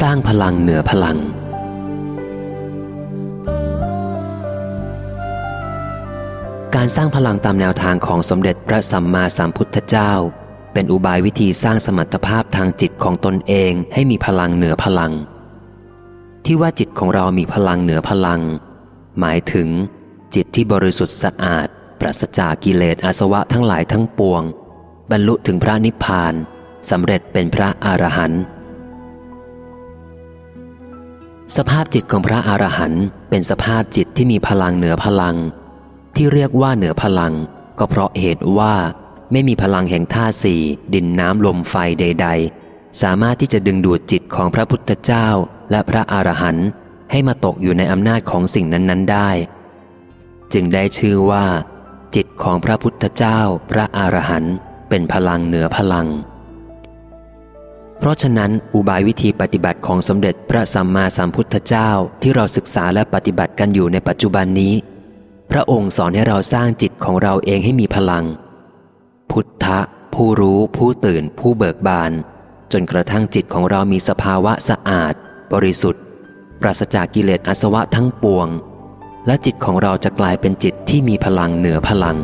สร้างพลังเหนือพลัง การสร้างพลังตามแนวทางของสมเด็จพระสัมมาสัมพุทธเจ้า เป็นอุบายวิธีสร้างสมรรถภาพทางจิตของตนเองให้มีพลังเหนือพลัง ที่ว่าจิตของเรามีพลังเหนือพลัง หมายถึง จิตที่บริสุทธิ์สะอาด ปราศจากกิเลสอาสวะทั้งหลายทั้งปวง บรรลุถึงพระนิพพานสำเร็จเป็นพระอรหันต์ สภาพจิตของพระอรหันต์เป็นสภาพจิตที่มีพลังเหนือพลัง ที่เรียกว่าเหนือพลัง ก็เพราะเหตุว่าไม่มีพลังแห่งธาสี่ดินน้ำลมไฟใด ๆ สามารถที่จะดึงดูดจิตของพระพุทธเจ้าและพระอรหันต์ให้มาตกอยู่ในอำนาจของสิ่งนั้น ๆ ได้ จึงได้ชื่อว่า จิตของพระพุทธเจ้า พระอรหันต์เป็นพลังเหนือพลัง เพราะฉะนั้นอุบายวิธีปฏิบัติของสมเด็จพระสัมมาสัมพุทธเจ้าที่เราศึกษาและปฏิบัติกันอยู่ในปัจจุบันนี้ พระองค์สอนให้เราสร้างจิตของเราเองให้มีพลัง พุทธะ ผู้รู้ ผู้ตื่น ผู้เบิกบาน จนกระทั่งจิตของเรามีสภาวะสะอาด บริสุทธิ์ ปราศจากกิเลสอาสวะทั้งปวง และจิตของเราจะกลายเป็นจิตที่มีพลังเหนือพลัง